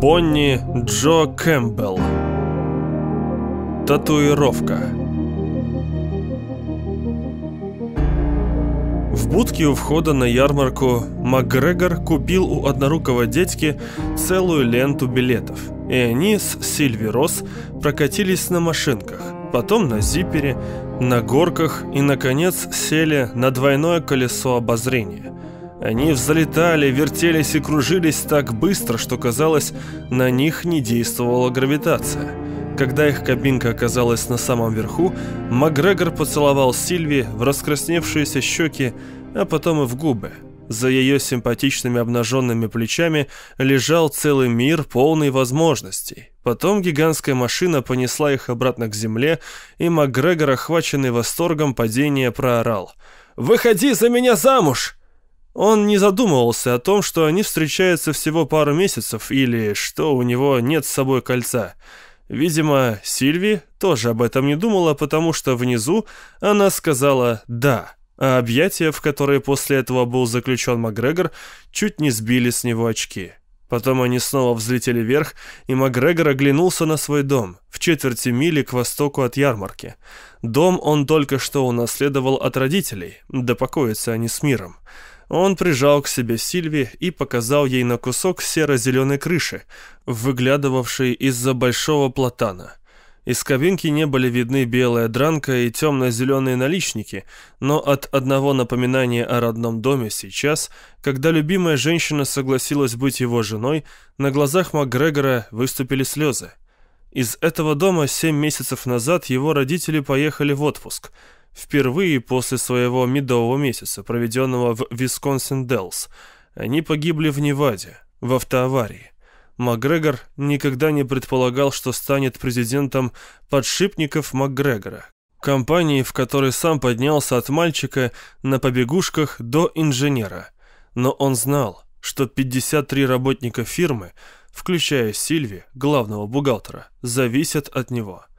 Бонни Джо Кэмпбелл Татуировка В будке у входа на ярмарку МакГрегор купил у однорукого дядьки целую ленту билетов, и они с Сильви Росс прокатились на машинках, потом на зипере, на горках и, наконец, сели на двойное колесо обозрения. Они взлетали, вертелись и кружились так быстро, что казалось, на них не действовала гравитация. Когда их кабинка оказалась на самом верху, Макгрегор поцеловал Сильви в раскрасневшиеся щеки, а потом и в губы. За ее симпатичными обнаженными плечами лежал целый мир, полный возможностей. Потом гигантская машина понесла их обратно к земле, и Макгрегор, охваченный восторгом падения, проорал. «Выходи за меня замуж!» Он не задумывался о том, что они встречаются всего пару месяцев или что у него нет с собой кольца. Видимо, Сильви тоже об этом не думала, потому что внизу она сказала «да», а объятия, в которые после этого был заключен Макгрегор, чуть не сбили с него очки. Потом они снова взлетели вверх, и Макгрегор оглянулся на свой дом, в четверти мили к востоку от ярмарки. Дом он только что унаследовал от родителей, да покоятся они с миром. Он прижал к себе Сильви и показал ей на кусок серо-зеленой крыши, выглядывавшей из-за большого платана. Из кабинки не были видны белая дранка и темно-зеленые наличники, но от одного напоминания о родном доме сейчас, когда любимая женщина согласилась быть его женой, на глазах МакГрегора выступили слезы. Из этого дома семь месяцев назад его родители поехали в отпуск – Впервые после своего медового месяца, проведенного в Висконсин-Деллс, они погибли в Неваде, в автоаварии. Макгрегор никогда не предполагал, что станет президентом подшипников Макгрегора, компании, в которой сам поднялся от мальчика на побегушках до инженера. Но он знал, что 53 работника фирмы, включая Сильви, главного бухгалтера, зависят от него –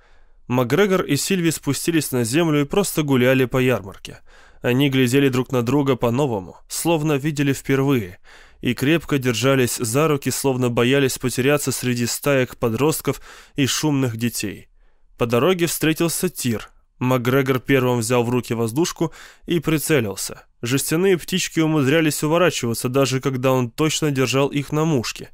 Макгрегор и Сильви спустились на землю и просто гуляли по ярмарке. Они глядели друг на друга по-новому, словно видели впервые, и крепко держались за руки, словно боялись потеряться среди стаек подростков и шумных детей. По дороге встретился тир. Макгрегор первым взял в руки воздушку и прицелился. Жестяные птички умудрялись уворачиваться, даже когда он точно держал их на мушке.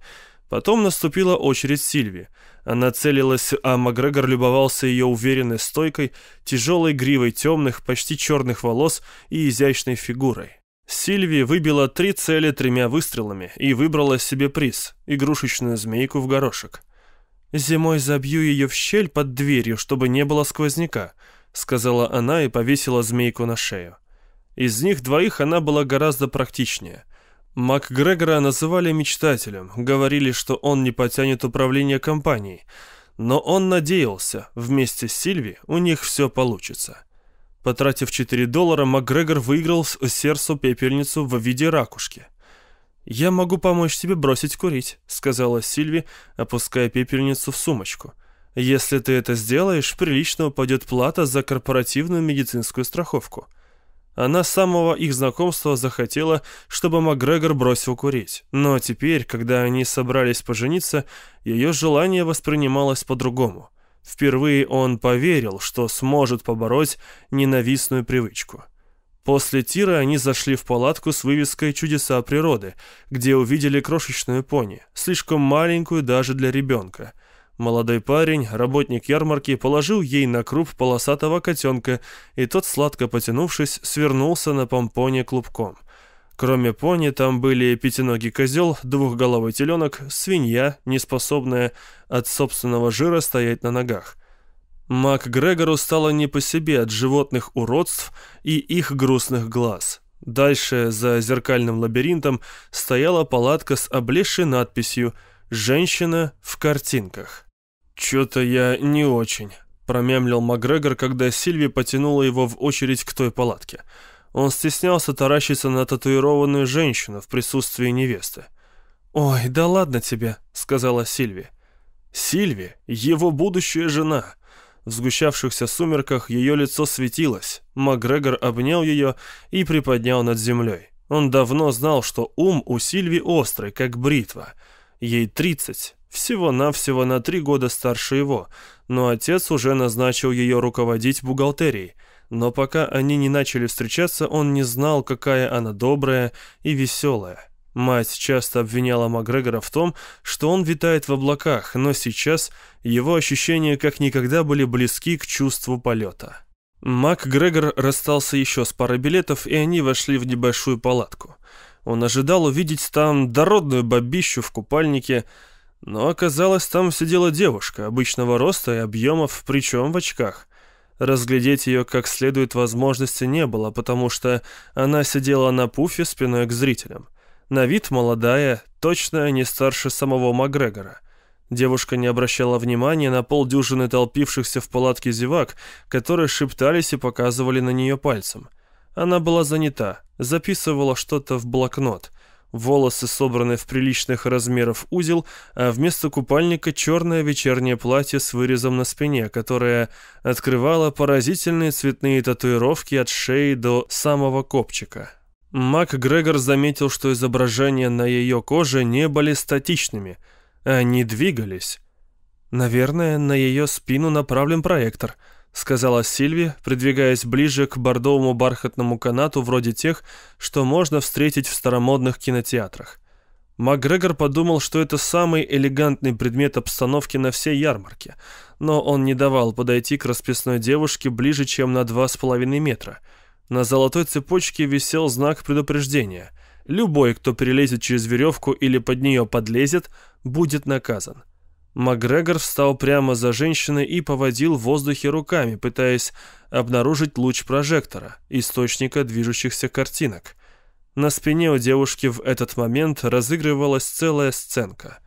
Потом наступила очередь Сильви — она целилась, а Макгрегор любовался ее уверенной стойкой, тяжелой гривой темных, почти черных волос и изящной фигурой. Сильви выбила три цели тремя выстрелами и выбрала себе приз — игрушечную змейку в горошек. «Зимой забью ее в щель под дверью, чтобы не было сквозняка», — сказала она и повесила змейку на шею. Из них двоих она была гораздо практичнее — МакГрегора называли мечтателем, говорили, что он не потянет управление компанией, но он надеялся, вместе с Сильви у них все получится. Потратив 4 доллара, МакГрегор выиграл сердцу пепельницу в виде ракушки. «Я могу помочь тебе бросить курить», — сказала Сильви, опуская пепельницу в сумочку. «Если ты это сделаешь, прилично упадет плата за корпоративную медицинскую страховку». Она с самого их знакомства захотела, чтобы Макгрегор бросил курить. Но теперь, когда они собрались пожениться, ее желание воспринималось по-другому. Впервые он поверил, что сможет побороть ненавистную привычку. После тира они зашли в палатку с вывеской «Чудеса природы», где увидели крошечную пони, слишком маленькую даже для ребенка – Молодой парень, работник ярмарки, положил ей на круп полосатого котенка, и тот, сладко потянувшись, свернулся на помпоне клубком. Кроме пони, там были пятиногий козел, двухголовый теленок, свинья, неспособная от собственного жира стоять на ногах. Мак Грегору стало не по себе от животных уродств и их грустных глаз. Дальше, за зеркальным лабиринтом, стояла палатка с облезшей надписью «Женщина в картинках». «Чё-то я не очень», — промямлил Макгрегор, когда Сильви потянула его в очередь к той палатке. Он стеснялся таращиться на татуированную женщину в присутствии невесты. «Ой, да ладно тебе», — сказала Сильви. Сильви — его будущая жена. В сгущавшихся сумерках ее лицо светилось. Макгрегор обнял ее и приподнял над землей. Он давно знал, что ум у Сильви острый, как бритва — Ей 30, всего-навсего на три года старше его, но отец уже назначил ее руководить бухгалтерией. Но пока они не начали встречаться, он не знал, какая она добрая и веселая. Мать часто обвиняла Макгрегора в том, что он витает в облаках, но сейчас его ощущения как никогда были близки к чувству полета. МакГрегор расстался еще с парой билетов, и они вошли в небольшую палатку. Он ожидал увидеть там дородную бабищу в купальнике, но оказалось, там сидела девушка обычного роста и объемов, причем в очках. Разглядеть ее как следует возможности не было, потому что она сидела на пуфе спиной к зрителям. На вид молодая, точно не старше самого Макгрегора. Девушка не обращала внимания на полдюжины толпившихся в палатке зевак, которые шептались и показывали на нее пальцем. Она была занята, записывала что-то в блокнот. Волосы собраны в приличных размеров узел, а вместо купальника черное вечернее платье с вырезом на спине, которое открывало поразительные цветные татуировки от шеи до самого копчика. Мак Грегор заметил, что изображения на ее коже не были статичными, они двигались. «Наверное, на ее спину направлен проектор», — сказала Сильви, придвигаясь ближе к бордовому бархатному канату вроде тех, что можно встретить в старомодных кинотеатрах. Макгрегор подумал, что это самый элегантный предмет обстановки на всей ярмарке, но он не давал подойти к расписной девушке ближе, чем на два с половиной метра — на золотой цепочке висел знак предупреждения. Любой, кто перелезет через веревку или под нее подлезет, будет наказан. Макгрегор встал прямо за женщиной и поводил в воздухе руками, пытаясь обнаружить луч прожектора, источника движущихся картинок. На спине у девушки в этот момент разыгрывалась целая сценка.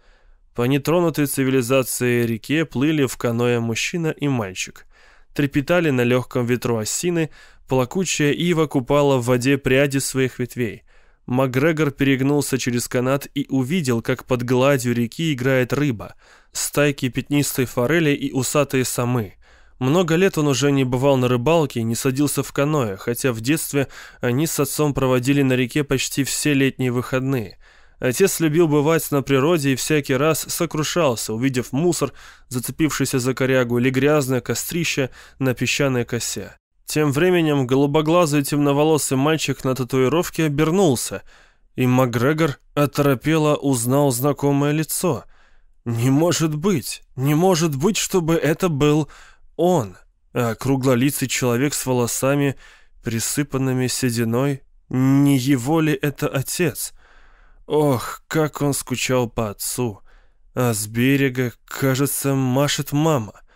По нетронутой цивилизации реке плыли в каноэ мужчина и мальчик. Трепетали на легком ветру осины, Плакучая ива купала в воде пряди своих ветвей. Макгрегор перегнулся через канат и увидел, как под гладью реки играет рыба, стайки пятнистой форели и усатые самы. Много лет он уже не бывал на рыбалке и не садился в каноэ, хотя в детстве они с отцом проводили на реке почти все летние выходные. Отец любил бывать на природе и всякий раз сокрушался, увидев мусор, зацепившийся за корягу, или грязное кострище на песчаной косе. Тем временем голубоглазый темноволосый мальчик на татуировке обернулся, и Макгрегор оторопело узнал знакомое лицо. «Не может быть! Не может быть, чтобы это был он!» А круглолицый человек с волосами, присыпанными сединой, не его ли это отец? Ох, как он скучал по отцу! А с берега, кажется, машет мама —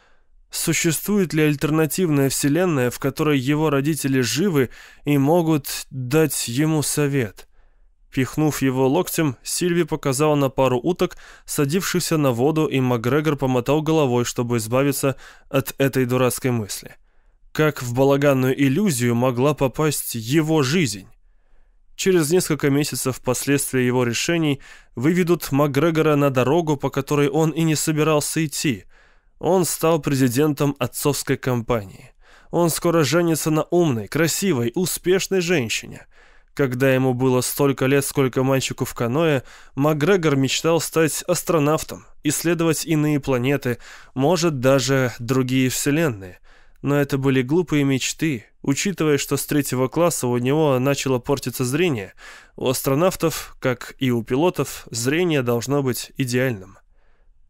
Существует ли альтернативная вселенная, в которой его родители живы и могут дать ему совет? Пихнув его локтем, Сильви показала на пару уток, садившихся на воду, и Макгрегор помотал головой, чтобы избавиться от этой дурацкой мысли. Как в балаганную иллюзию могла попасть его жизнь? Через несколько месяцев последствия его решений выведут Макгрегора на дорогу, по которой он и не собирался идти – он стал президентом отцовской компании. Он скоро женится на умной, красивой, успешной женщине. Когда ему было столько лет, сколько мальчику в каноэ, Макгрегор мечтал стать астронавтом, исследовать иные планеты, может, даже другие вселенные. Но это были глупые мечты, учитывая, что с третьего класса у него начало портиться зрение. У астронавтов, как и у пилотов, зрение должно быть идеальным.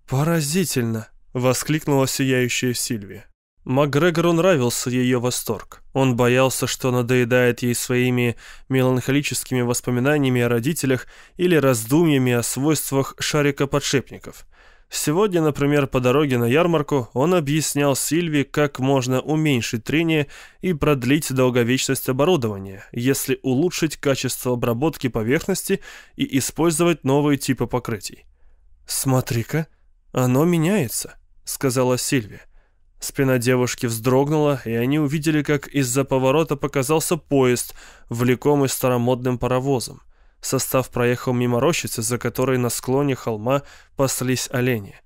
«Поразительно», Воскликнула сияющая Сильвия. Макгрегору нравился ее восторг. Он боялся, что надоедает ей своими меланхолическими воспоминаниями о родителях или раздумьями о свойствах шарика-подшипников. Сегодня, например, по дороге на ярмарку он объяснял Сильвии, как можно уменьшить трение и продлить долговечность оборудования, если улучшить качество обработки поверхности и использовать новые типы покрытий. «Смотри-ка, оно меняется», — сказала Сильвия. Спина девушки вздрогнула, и они увидели, как из-за поворота показался поезд, влекомый старомодным паровозом. Состав проехал мимо рощицы, за которой на склоне холма паслись олени.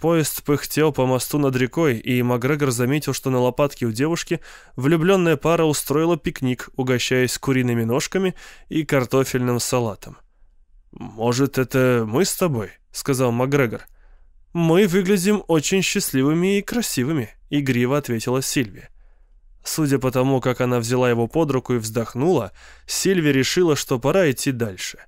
Поезд пыхтел по мосту над рекой, и Макгрегор заметил, что на лопатке у девушки влюбленная пара устроила пикник, угощаясь куриными ножками и картофельным салатом. «Может, это мы с тобой?» — сказал Макгрегор. «Мы выглядим очень счастливыми и красивыми», — игриво ответила Сильвия. Судя по тому, как она взяла его под руку и вздохнула, Сильви решила, что пора идти дальше.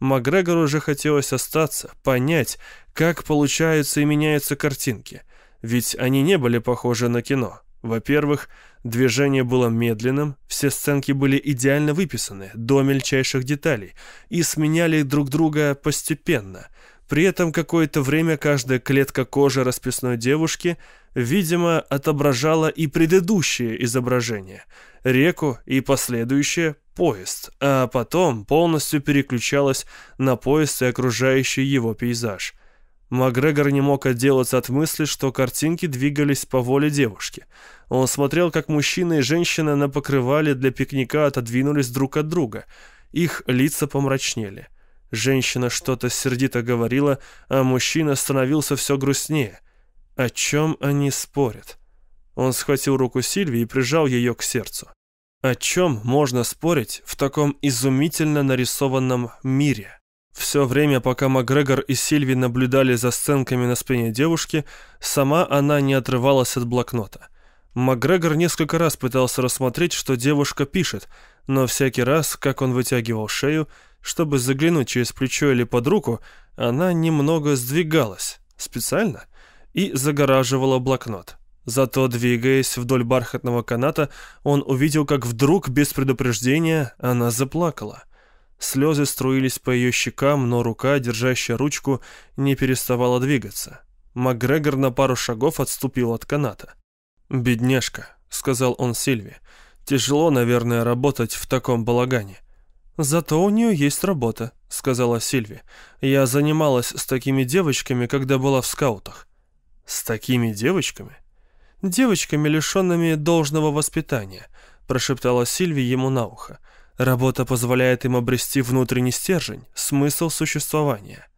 Макгрегору уже хотелось остаться, понять, как получаются и меняются картинки. Ведь они не были похожи на кино. Во-первых, движение было медленным, все сценки были идеально выписаны, до мельчайших деталей, и сменяли друг друга постепенно. При этом какое-то время каждая клетка кожи расписной девушки, видимо, отображала и предыдущее изображение, реку и последующее поезд, а потом полностью переключалась на поезд и окружающий его пейзаж – Макгрегор не мог отделаться от мысли, что картинки двигались по воле девушки. Он смотрел, как мужчина и женщина на покрывале для пикника отодвинулись друг от друга. Их лица помрачнели. Женщина что-то сердито говорила, а мужчина становился все грустнее. О чем они спорят? Он схватил руку Сильвии и прижал ее к сердцу. О чем можно спорить в таком изумительно нарисованном мире? Все время, пока Макгрегор и Сильви наблюдали за сценками на спине девушки, сама она не отрывалась от блокнота. Макгрегор несколько раз пытался рассмотреть, что девушка пишет, но всякий раз, как он вытягивал шею, чтобы заглянуть через плечо или под руку, она немного сдвигалась, специально, и загораживала блокнот. Зато, двигаясь вдоль бархатного каната, он увидел, как вдруг, без предупреждения, она заплакала – Слезы струились по ее щекам, но рука, держащая ручку, не переставала двигаться. Макгрегор на пару шагов отступил от каната. «Бедняжка», — сказал он Сильве, — «тяжело, наверное, работать в таком балагане». «Зато у нее есть работа», — сказала Сильви. «Я занималась с такими девочками, когда была в скаутах». «С такими девочками?» «Девочками, лишенными должного воспитания», — прошептала Сильви ему на ухо. Работа позволяет им обрести внутренний стержень, смысл существования.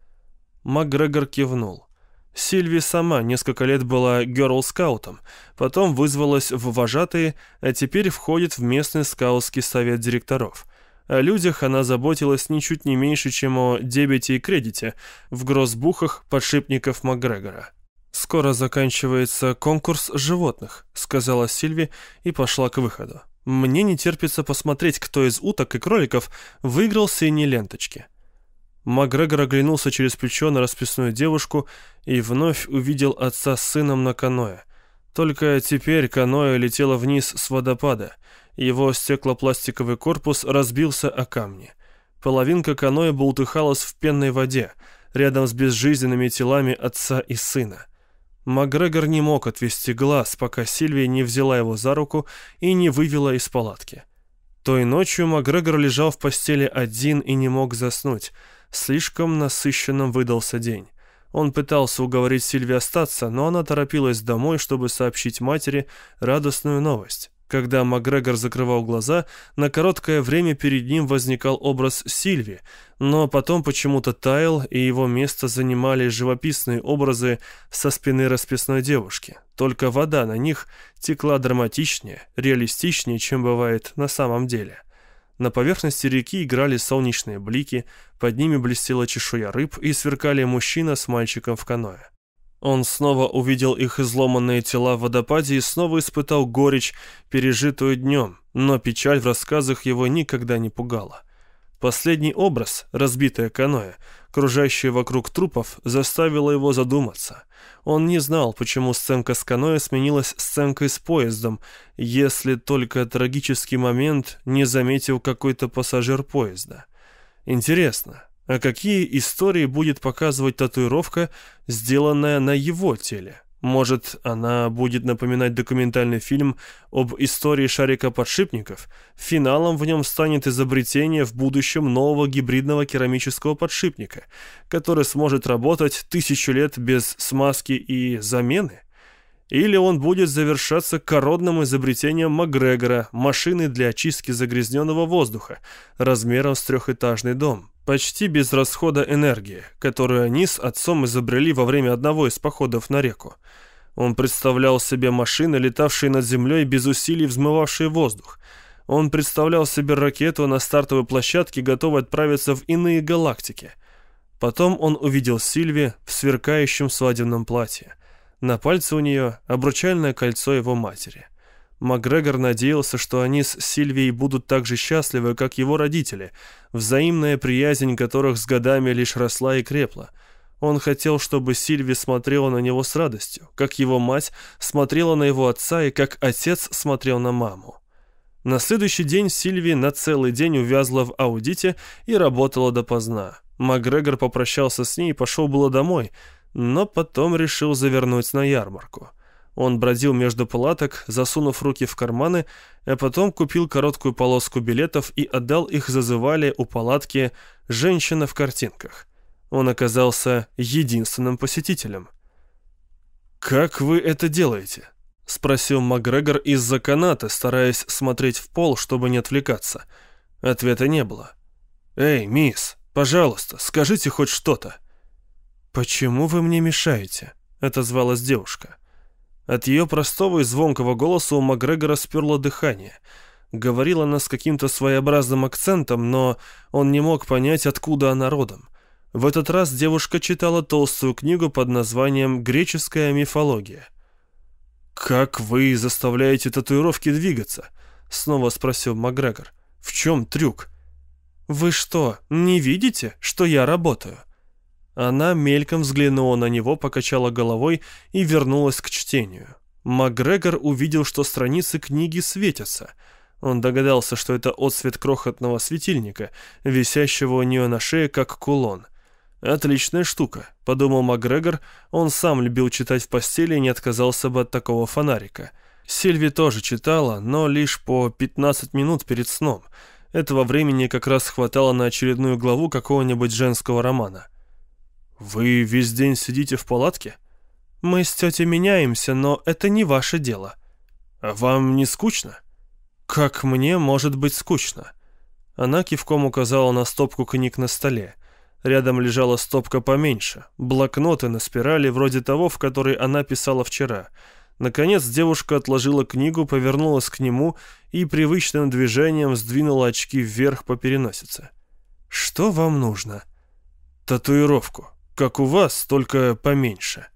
Макгрегор кивнул. Сильви сама несколько лет была герл-скаутом, потом вызвалась в вожатые, а теперь входит в местный скаутский совет директоров. О людях она заботилась ничуть не меньше, чем о дебете и кредите в гроссбухах подшипников Макгрегора. «Скоро заканчивается конкурс животных», — сказала Сильви и пошла к выходу. Мне не терпится посмотреть, кто из уток и кроликов выиграл синие ленточки. Макгрегор оглянулся через плечо на расписную девушку и вновь увидел отца с сыном на каное. Только теперь каноэ летело вниз с водопада. Его стеклопластиковый корпус разбился о камни. Половинка каноэ болтыхалась в пенной воде, рядом с безжизненными телами отца и сына. Макгрегор не мог отвести глаз, пока Сильвия не взяла его за руку и не вывела из палатки. Той ночью Макгрегор лежал в постели один и не мог заснуть. Слишком насыщенным выдался день. Он пытался уговорить Сильви остаться, но она торопилась домой, чтобы сообщить матери радостную новость. Когда Макгрегор закрывал глаза, на короткое время перед ним возникал образ Сильви, но потом почему-то таял, и его место занимали живописные образы со спины расписной девушки. Только вода на них текла драматичнее, реалистичнее, чем бывает на самом деле. На поверхности реки играли солнечные блики, под ними блестела чешуя рыб и сверкали мужчина с мальчиком в каноэ. Он снова увидел их изломанные тела в водопаде и снова испытал горечь, пережитую днем, но печаль в рассказах его никогда не пугала. Последний образ, разбитое каноэ, кружащее вокруг трупов, заставило его задуматься. Он не знал, почему сценка с каноэ сменилась сценкой с поездом, если только трагический момент не заметил какой-то пассажир поезда. Интересно, а какие истории будет показывать татуировка, сделанная на его теле? Может, она будет напоминать документальный фильм об истории шарика подшипников? Финалом в нем станет изобретение в будущем нового гибридного керамического подшипника, который сможет работать тысячу лет без смазки и замены? Или он будет завершаться коронным изобретением Макгрегора, машины для очистки загрязненного воздуха, размером с трехэтажный дом, почти без расхода энергии, которую они с отцом изобрели во время одного из походов на реку. Он представлял себе машины, летавшие над землей без усилий взмывавшие воздух. Он представлял себе ракету на стартовой площадке, готовой отправиться в иные галактики – Потом он увидел Сильви в сверкающем свадебном платье. На пальце у нее обручальное кольцо его матери. Макгрегор надеялся, что они с Сильвией будут так же счастливы, как его родители, взаимная приязнь которых с годами лишь росла и крепла. Он хотел, чтобы Сильви смотрела на него с радостью, как его мать смотрела на его отца и как отец смотрел на маму. На следующий день Сильви на целый день увязла в аудите и работала допоздна. Макгрегор попрощался с ней и пошел было домой, но потом решил завернуть на ярмарку. Он бродил между палаток, засунув руки в карманы, а потом купил короткую полоску билетов и отдал их зазывали у палатки «Женщина в картинках». Он оказался единственным посетителем. «Как вы это делаете?» — спросил Макгрегор из-за каната, стараясь смотреть в пол, чтобы не отвлекаться. Ответа не было. «Эй, мисс!» Пожалуйста, скажите хоть что-то». «Почему вы мне мешаете?» — отозвалась девушка. От ее простого и звонкого голоса у Макгрегора сперло дыхание. Говорила она с каким-то своеобразным акцентом, но он не мог понять, откуда она родом. В этот раз девушка читала толстую книгу под названием «Греческая мифология». «Как вы заставляете татуировки двигаться?» — снова спросил Макгрегор. «В чем трюк?» «Вы что, не видите, что я работаю?» Она мельком взглянула на него, покачала головой и вернулась к чтению. Макгрегор увидел, что страницы книги светятся. Он догадался, что это отсвет крохотного светильника, висящего у нее на шее, как кулон. «Отличная штука», — подумал Макгрегор. Он сам любил читать в постели и не отказался бы от такого фонарика. Сильви тоже читала, но лишь по 15 минут перед сном — этого времени как раз хватало на очередную главу какого-нибудь женского романа. «Вы весь день сидите в палатке?» «Мы с тетей меняемся, но это не ваше дело». «А вам не скучно?» «Как мне может быть скучно?» Она кивком указала на стопку книг на столе. Рядом лежала стопка поменьше, блокноты на спирали, вроде того, в которой она писала вчера — Наконец девушка отложила книгу, повернулась к нему и привычным движением сдвинула очки вверх по переносице. «Что вам нужно?» «Татуировку. Как у вас, только поменьше».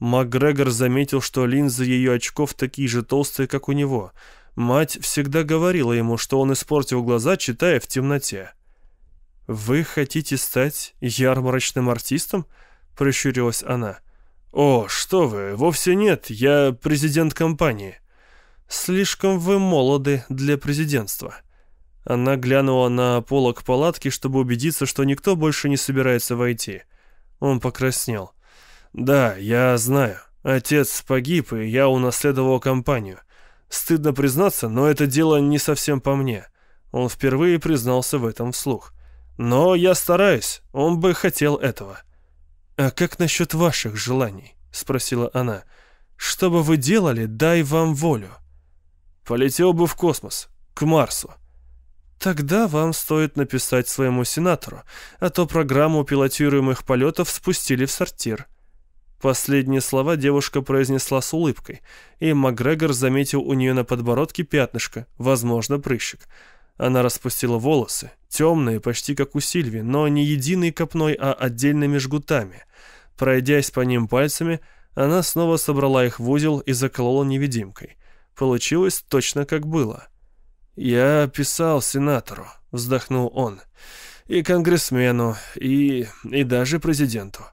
МакГрегор заметил, что линзы ее очков такие же толстые, как у него. Мать всегда говорила ему, что он испортил глаза, читая в темноте. «Вы хотите стать ярмарочным артистом?» — прищурилась она. — «О, что вы, вовсе нет, я президент компании». «Слишком вы молоды для президентства». Она глянула на полок палатки, чтобы убедиться, что никто больше не собирается войти. Он покраснел. «Да, я знаю. Отец погиб, и я унаследовал компанию. Стыдно признаться, но это дело не совсем по мне». Он впервые признался в этом вслух. «Но я стараюсь, он бы хотел этого». «А как насчет ваших желаний?» — спросила она. «Что бы вы делали, дай вам волю». «Полетел бы в космос, к Марсу». «Тогда вам стоит написать своему сенатору, а то программу пилотируемых полетов спустили в сортир». Последние слова девушка произнесла с улыбкой, и Макгрегор заметил у нее на подбородке пятнышко, возможно, прыщик. Она распустила волосы, темные, почти как у Сильви, но не единой копной, а отдельными жгутами. Пройдясь по ним пальцами, она снова собрала их в узел и заколола невидимкой. Получилось точно как было. «Я писал сенатору», — вздохнул он, — «и конгрессмену, и... и даже президенту».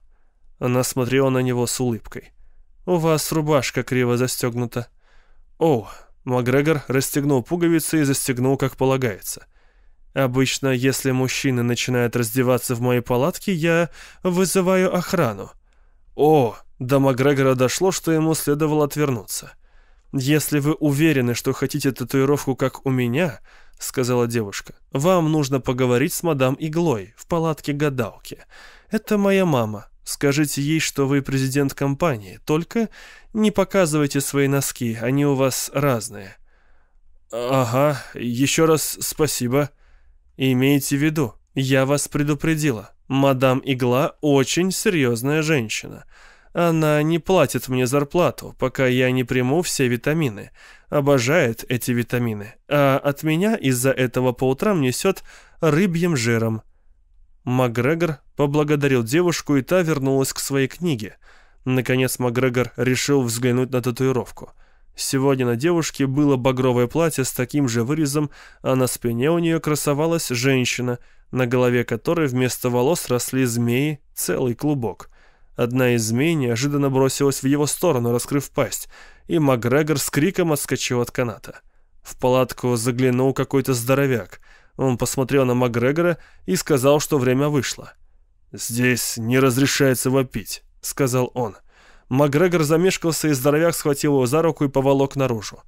Она смотрела на него с улыбкой. «У вас рубашка криво застегнута». «О, Макгрегор расстегнул пуговицы и застегнул, как полагается. «Обычно, если мужчины начинают раздеваться в моей палатке, я вызываю охрану». «О!» До Макгрегора дошло, что ему следовало отвернуться. «Если вы уверены, что хотите татуировку, как у меня», — сказала девушка, — «вам нужно поговорить с мадам Иглой в палатке гадалки. Это моя мама. Скажите ей, что вы президент компании, только не показывайте свои носки, они у вас разные». «Ага, еще раз спасибо». «Имейте в виду, я вас предупредила. Мадам Игла очень серьезная женщина. Она не платит мне зарплату, пока я не приму все витамины. Обожает эти витамины. А от меня из-за этого по утрам несет рыбьим жиром». Макгрегор поблагодарил девушку, и та вернулась к своей книге. Наконец Макгрегор решил взглянуть на татуировку. Сегодня на девушке было багровое платье с таким же вырезом, а на спине у нее красовалась женщина, на голове которой вместо волос росли змеи, целый клубок. Одна из змей неожиданно бросилась в его сторону, раскрыв пасть, и Макгрегор с криком отскочил от каната. В палатку заглянул какой-то здоровяк. Он посмотрел на Макгрегора и сказал, что время вышло. «Здесь не разрешается вопить», — сказал он. Макгрегор замешкался, и здоровяк схватил его за руку и поволок наружу.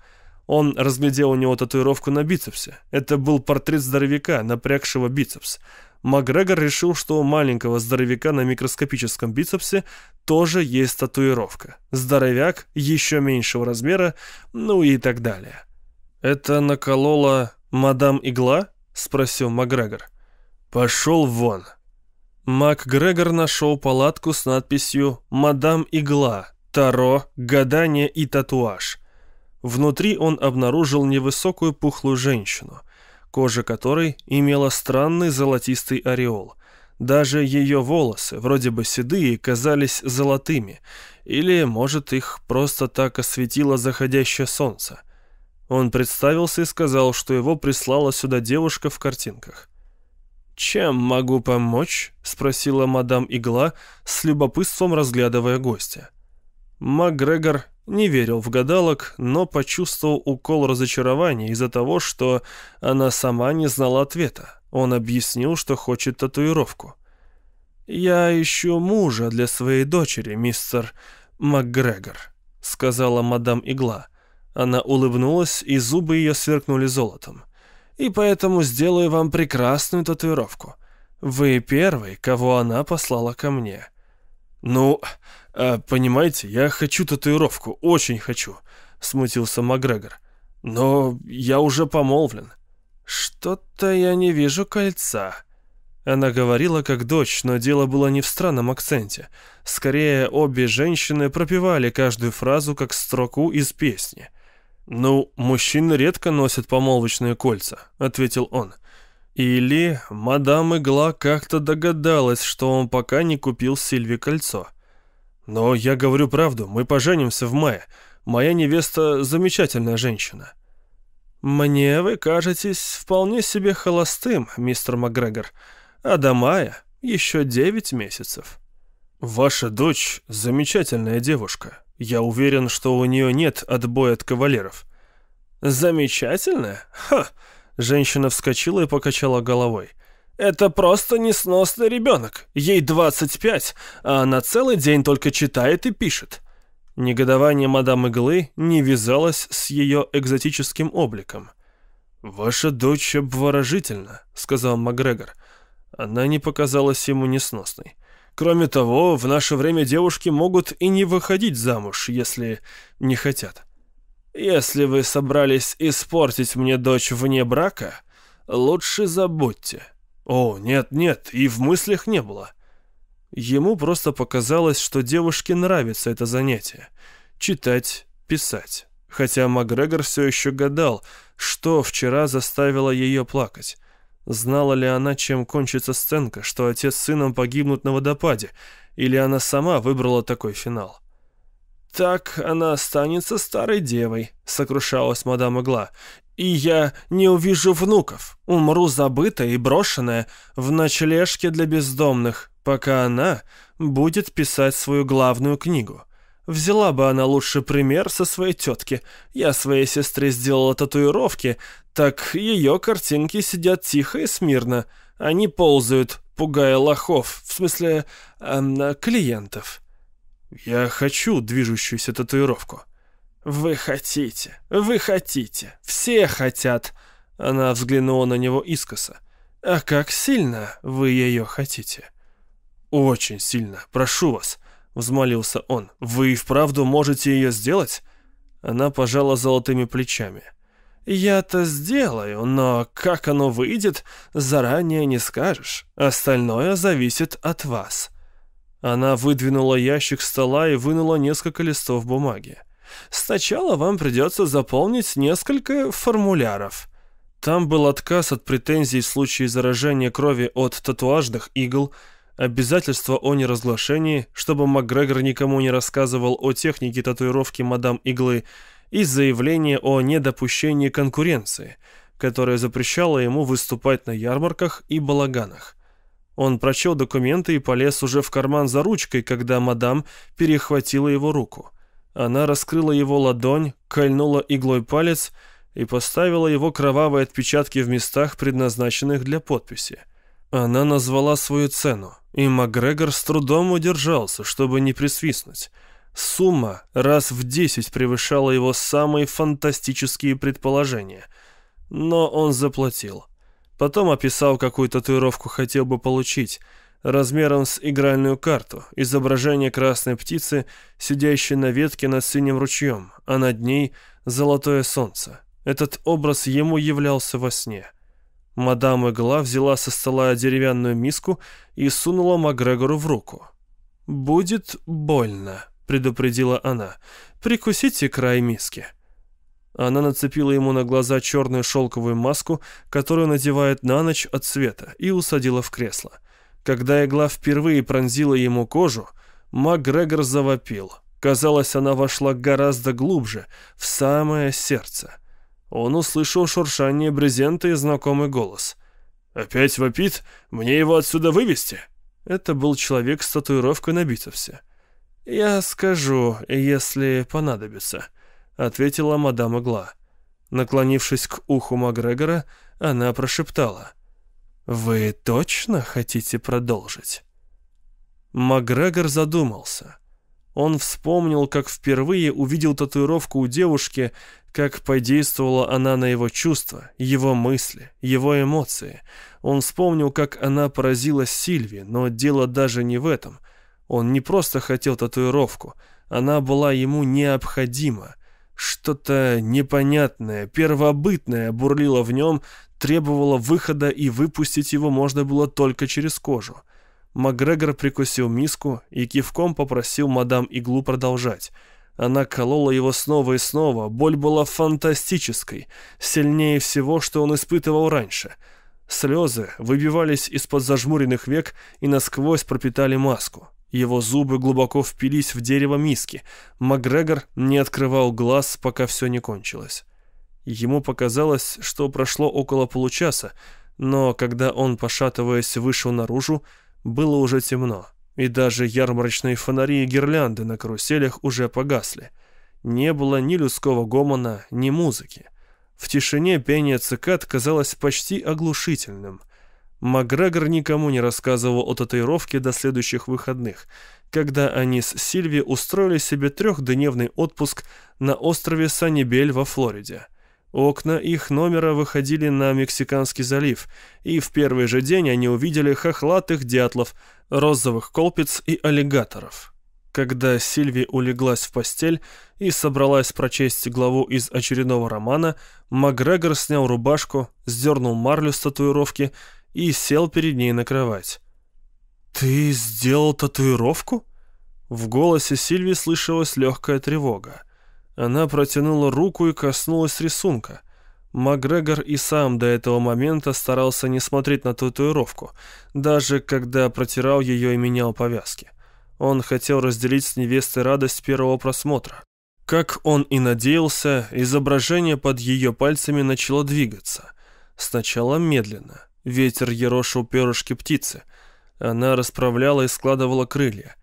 Он разглядел у него татуировку на бицепсе. Это был портрет здоровяка, напрягшего бицепс. Макгрегор решил, что у маленького здоровяка на микроскопическом бицепсе тоже есть татуировка. Здоровяк еще меньшего размера, ну и так далее. «Это наколола мадам Игла?» — спросил Макгрегор. «Пошел вон». МакГрегор нашел палатку с надписью «Мадам Игла. Таро, гадание и татуаж». Внутри он обнаружил невысокую пухлую женщину — кожа которой имела странный золотистый ореол. Даже ее волосы, вроде бы седые, казались золотыми, или, может, их просто так осветило заходящее солнце. Он представился и сказал, что его прислала сюда девушка в картинках. «Чем могу помочь?» — спросила мадам Игла, с любопытством разглядывая гостя. МакГрегор не верил в гадалок, но почувствовал укол разочарования из-за того, что она сама не знала ответа. Он объяснил, что хочет татуировку. «Я ищу мужа для своей дочери, мистер МакГрегор», — сказала мадам Игла. Она улыбнулась, и зубы ее сверкнули золотом. «И поэтому сделаю вам прекрасную татуировку. Вы первый, кого она послала ко мне». «Ну, а, понимаете, я хочу татуировку, очень хочу», — смутился Макгрегор. «Но я уже помолвлен». «Что-то я не вижу кольца». Она говорила как дочь, но дело было не в странном акценте. Скорее, обе женщины пропевали каждую фразу как строку из песни. «Ну, мужчины редко носят помолвочные кольца», — ответил он. Или мадам Игла как-то догадалась, что он пока не купил Сильве кольцо. Но я говорю правду, мы поженимся в мае. Моя невеста замечательная женщина. Мне вы кажетесь вполне себе холостым, мистер Макгрегор. А до мая еще девять месяцев. Ваша дочь замечательная девушка. Я уверен, что у нее нет отбоя от кавалеров. Замечательная? Ха! Женщина вскочила и покачала головой. «Это просто несносный ребенок. Ей 25, а она целый день только читает и пишет». Негодование мадам Иглы не вязалось с ее экзотическим обликом. «Ваша дочь обворожительна», — сказал Макгрегор. Она не показалась ему несносной. Кроме того, в наше время девушки могут и не выходить замуж, если не хотят. Если вы собрались испортить мне дочь вне брака, лучше забудьте. О, нет-нет, и в мыслях не было. Ему просто показалось, что девушке нравится это занятие. Читать, писать. Хотя Макгрегор все еще гадал, что вчера заставило ее плакать. Знала ли она, чем кончится сценка, что отец с сыном погибнут на водопаде, или она сама выбрала такой финал? «Так она останется старой девой», — сокрушалась мадам Игла. «И я не увижу внуков, умру забытая и брошенная в ночлежке для бездомных, пока она будет писать свою главную книгу. Взяла бы она лучше пример со своей тетки. Я своей сестре сделала татуировки, так ее картинки сидят тихо и смирно. Они ползают, пугая лохов, в смысле, э, клиентов». «Я хочу движущуюся татуировку». «Вы хотите, вы хотите, все хотят». Она взглянула на него искоса. «А как сильно вы ее хотите?» «Очень сильно, прошу вас», — взмолился он. «Вы и вправду можете ее сделать?» Она пожала золотыми плечами. «Я-то сделаю, но как оно выйдет, заранее не скажешь. Остальное зависит от вас». Она выдвинула ящик стола и вынула несколько листов бумаги. «Сначала вам придется заполнить несколько формуляров». Там был отказ от претензий в случае заражения крови от татуажных игл, обязательство о неразглашении, чтобы МакГрегор никому не рассказывал о технике татуировки мадам Иглы, и заявление о недопущении конкуренции, которое запрещало ему выступать на ярмарках и балаганах. Он прочел документы и полез уже в карман за ручкой, когда мадам перехватила его руку. Она раскрыла его ладонь, кольнула иглой палец и поставила его кровавые отпечатки в местах, предназначенных для подписи. Она назвала свою цену, и Макгрегор с трудом удержался, чтобы не присвистнуть. Сумма раз в десять превышала его самые фантастические предположения. Но он заплатил. Потом описал, какую татуировку хотел бы получить, размером с игральную карту, изображение красной птицы, сидящей на ветке над синим ручьем, а над ней золотое солнце. Этот образ ему являлся во сне. Мадам Игла взяла со стола деревянную миску и сунула Макгрегору в руку. «Будет больно», — предупредила она. «Прикусите край миски». Она нацепила ему на глаза черную шелковую маску, которую надевают на ночь от света, и усадила в кресло. Когда игла впервые пронзила ему кожу, Макгрегор завопил. Казалось, она вошла гораздо глубже, в самое сердце. Он услышал шуршание брезента и знакомый голос. «Опять вопит? Мне его отсюда вывести?» Это был человек с татуировкой на бицепсе. «Я скажу, если понадобится», — ответила мадам Игла. Наклонившись к уху Макгрегора, она прошептала. «Вы точно хотите продолжить?» Макгрегор задумался. Он вспомнил, как впервые увидел татуировку у девушки, как подействовала она на его чувства, его мысли, его эмоции. Он вспомнил, как она поразила Сильви, но дело даже не в этом. Он не просто хотел татуировку, она была ему необходима. Что-то непонятное, первобытное бурлило в нем, требовало выхода, и выпустить его можно было только через кожу. Макгрегор прикусил миску и кивком попросил мадам Иглу продолжать. Она колола его снова и снова, боль была фантастической, сильнее всего, что он испытывал раньше. Слезы выбивались из-под зажмуренных век и насквозь пропитали маску. Его зубы глубоко впились в дерево миски. Макгрегор не открывал глаз, пока все не кончилось. Ему показалось, что прошло около получаса, но когда он, пошатываясь, вышел наружу, было уже темно, и даже ярмарочные фонари и гирлянды на каруселях уже погасли. Не было ни людского гомона, ни музыки. В тишине пение цикад казалось почти оглушительным. Макгрегор никому не рассказывал о татуировке до следующих выходных, когда они с Сильви устроили себе трехдневный отпуск на острове Саннибель во Флориде. Окна их номера выходили на Мексиканский залив, и в первый же день они увидели хохлатых дятлов, розовых колпиц и аллигаторов. Когда Сильви улеглась в постель и собралась прочесть главу из очередного романа, Макгрегор снял рубашку, сдернул марлю с татуировки и сел перед ней на кровать. «Ты сделал татуировку?» В голосе Сильви слышалась легкая тревога. Она протянула руку и коснулась рисунка. Макгрегор и сам до этого момента старался не смотреть на татуировку, даже когда протирал ее и менял повязки. Он хотел разделить с невестой радость первого просмотра. Как он и надеялся, изображение под ее пальцами начало двигаться. Сначала медленно. Ветер ерошил перышки птицы. Она расправляла и складывала крылья.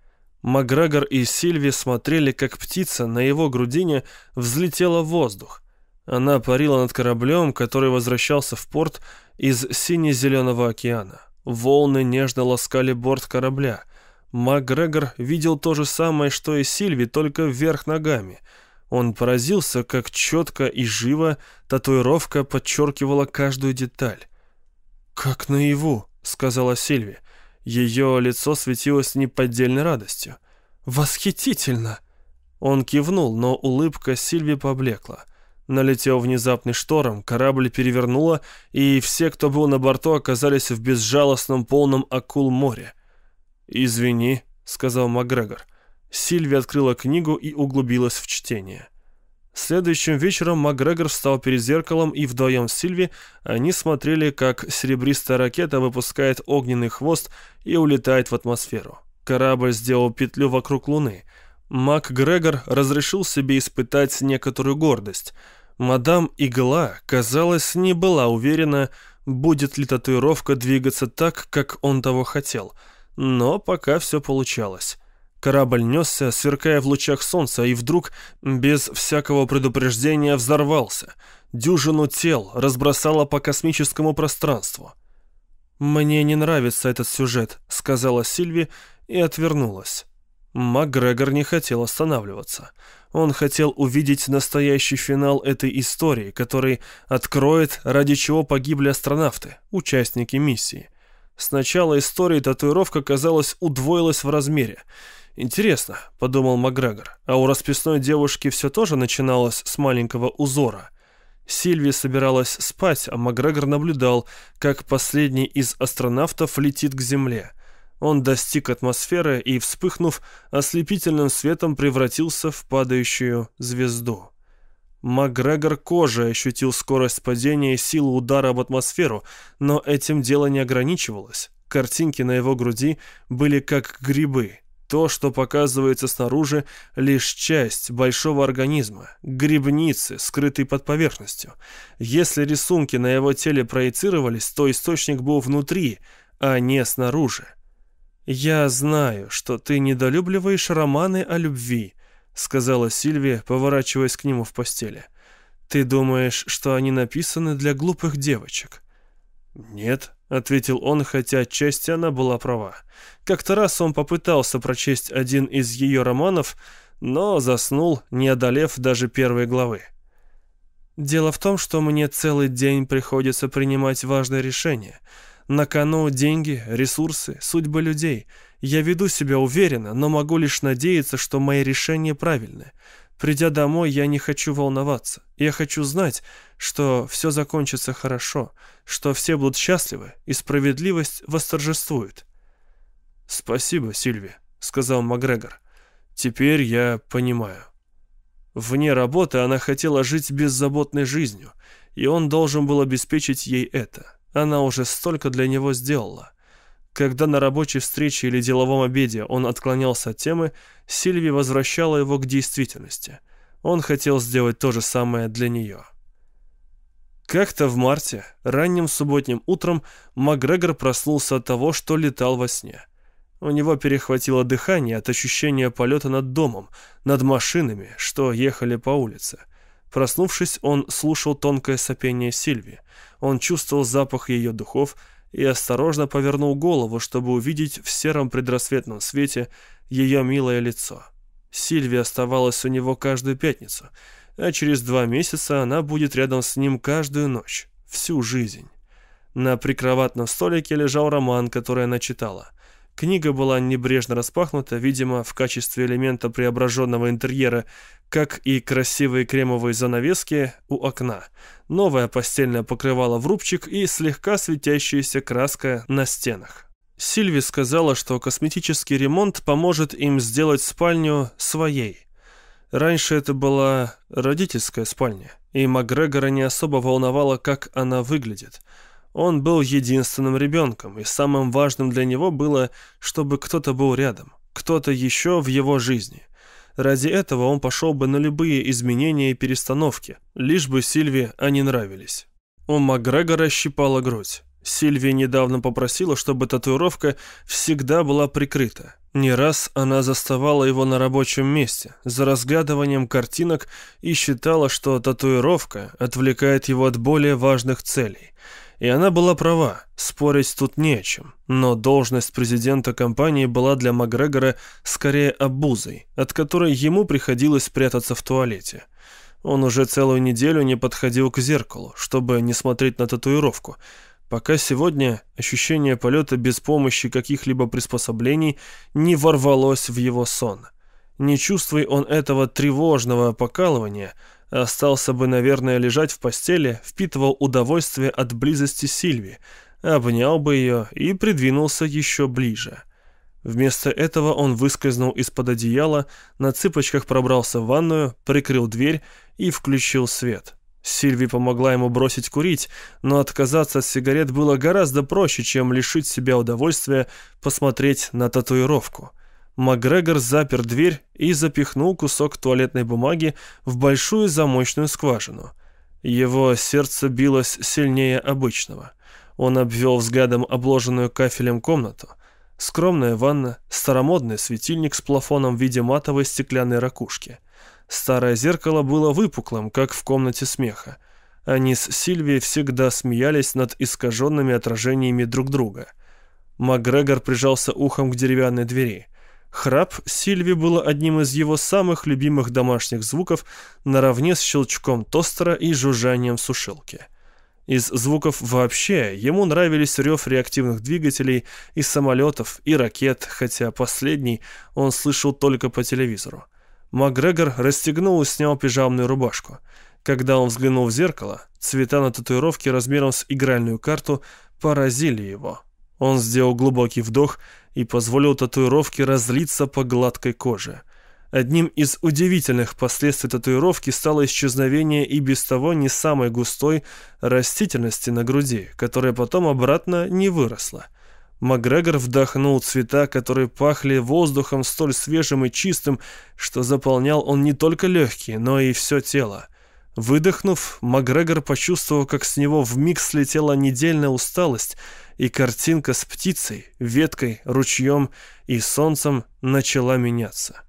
Макгрегор и Сильви смотрели, как птица на его грудине взлетела в воздух. Она парила над кораблем, который возвращался в порт из сине-зеленого океана. Волны нежно ласкали борт корабля. Макгрегор видел то же самое, что и Сильви, только вверх ногами. Он поразился, как четко и живо татуировка подчеркивала каждую деталь. «Как наяву», — сказала Сильви. Ее лицо светилось неподдельной радостью. «Восхитительно!» Он кивнул, но улыбка Сильви поблекла. Налетел внезапный шторм, корабль перевернуло, и все, кто был на борту, оказались в безжалостном полном акул море. «Извини», — сказал Макгрегор. Сильви открыла книгу и углубилась в чтение. Следующим вечером Макгрегор встал перед зеркалом, и вдвоем с Сильви они смотрели, как серебристая ракета выпускает огненный хвост и улетает в атмосферу. Корабль сделал петлю вокруг Луны. МакГрегор разрешил себе испытать некоторую гордость. Мадам Игла, казалось, не была уверена, будет ли татуировка двигаться так, как он того хотел. Но пока все получалось. Корабль несся, сверкая в лучах солнца, и вдруг, без всякого предупреждения, взорвался. Дюжину тел разбросало по космическому пространству. «Мне не нравится этот сюжет», — сказала Сильви и отвернулась. МакГрегор не хотел останавливаться. Он хотел увидеть настоящий финал этой истории, который откроет, ради чего погибли астронавты, участники миссии. С начала истории татуировка, казалось, удвоилась в размере — «Интересно», — подумал Макгрегор, «а у расписной девушки все тоже начиналось с маленького узора». Сильви собиралась спать, а Макгрегор наблюдал, как последний из астронавтов летит к Земле. Он достиг атмосферы и, вспыхнув, ослепительным светом превратился в падающую звезду. Макгрегор кожей ощутил скорость падения и силу удара об атмосферу, но этим дело не ограничивалось. Картинки на его груди были как грибы — то, что показывается снаружи, лишь часть большого организма, грибницы, скрытой под поверхностью. Если рисунки на его теле проецировались, то источник был внутри, а не снаружи. «Я знаю, что ты недолюбливаешь романы о любви», — сказала Сильвия, поворачиваясь к нему в постели. «Ты думаешь, что они написаны для глупых девочек?» «Нет», — ответил он, хотя отчасти она была права. Как-то раз он попытался прочесть один из ее романов, но заснул, не одолев даже первой главы. «Дело в том, что мне целый день приходится принимать важные решения. На кону деньги, ресурсы, судьбы людей. Я веду себя уверенно, но могу лишь надеяться, что мои решения правильные. Придя домой, я не хочу волноваться. Я хочу знать, что все закончится хорошо, что все будут счастливы, и справедливость восторжествует. «Спасибо, Сильви», — сказал Макгрегор. «Теперь я понимаю». Вне работы она хотела жить беззаботной жизнью, и он должен был обеспечить ей это. Она уже столько для него сделала. Когда на рабочей встрече или деловом обеде он отклонялся от темы, Сильви возвращала его к действительности. Он хотел сделать то же самое для нее. Как-то в марте, ранним субботним утром, Макгрегор проснулся от того, что летал во сне. У него перехватило дыхание от ощущения полета над домом, над машинами, что ехали по улице. Проснувшись, он слушал тонкое сопение Сильви. Он чувствовал запах ее духов и осторожно повернул голову, чтобы увидеть в сером предрассветном свете ее милое лицо. Сильвия оставалась у него каждую пятницу, а через два месяца она будет рядом с ним каждую ночь, всю жизнь. На прикроватном столике лежал роман, который она читала. Книга была небрежно распахнута, видимо, в качестве элемента преображенного интерьера, как и красивые кремовые занавески у окна, новое постельное покрывало в рубчик и слегка светящаяся краска на стенах. Сильви сказала, что косметический ремонт поможет им сделать спальню своей. Раньше это была родительская спальня, и Макгрегора не особо волновало, как она выглядит – он был единственным ребенком, и самым важным для него было, чтобы кто-то был рядом, кто-то еще в его жизни. Ради этого он пошел бы на любые изменения и перестановки, лишь бы Сильве они нравились. У Макгрегора щипала грудь. Сильвия недавно попросила, чтобы татуировка всегда была прикрыта. Не раз она заставала его на рабочем месте, за разглядыванием картинок и считала, что татуировка отвлекает его от более важных целей – и она была права, спорить тут не о чем. Но должность президента компании была для Макгрегора скорее обузой, от которой ему приходилось прятаться в туалете. Он уже целую неделю не подходил к зеркалу, чтобы не смотреть на татуировку, пока сегодня ощущение полета без помощи каких-либо приспособлений не ворвалось в его сон. Не чувствуя он этого тревожного покалывания, Остался бы, наверное, лежать в постели, впитывал удовольствие от близости Сильви, обнял бы ее и придвинулся еще ближе. Вместо этого он выскользнул из-под одеяла, на цыпочках пробрался в ванную, прикрыл дверь и включил свет. Сильви помогла ему бросить курить, но отказаться от сигарет было гораздо проще, чем лишить себя удовольствия посмотреть на татуировку. Макгрегор запер дверь и запихнул кусок туалетной бумаги в большую замочную скважину. Его сердце билось сильнее обычного. Он обвел взглядом обложенную кафелем комнату. Скромная ванна, старомодный светильник с плафоном в виде матовой стеклянной ракушки – Старое зеркало было выпуклым, как в комнате смеха. Они с Сильвией всегда смеялись над искаженными отражениями друг друга. Макгрегор прижался ухом к деревянной двери. Храп Сильви было одним из его самых любимых домашних звуков наравне с щелчком тостера и жужжанием сушилки. Из звуков вообще ему нравились рев реактивных двигателей и самолетов, и ракет, хотя последний он слышал только по телевизору. Макгрегор расстегнул и снял пижамную рубашку. Когда он взглянул в зеркало, цвета на татуировке размером с игральную карту поразили его. Он сделал глубокий вдох и позволил татуировке разлиться по гладкой коже. Одним из удивительных последствий татуировки стало исчезновение и без того не самой густой растительности на груди, которая потом обратно не выросла – Макгрегор вдохнул цвета, которые пахли воздухом столь свежим и чистым, что заполнял он не только легкие, но и все тело. Выдохнув, Макгрегор почувствовал, как с него вмиг слетела недельная усталость, и картинка с птицей, веткой, ручьем и солнцем начала меняться.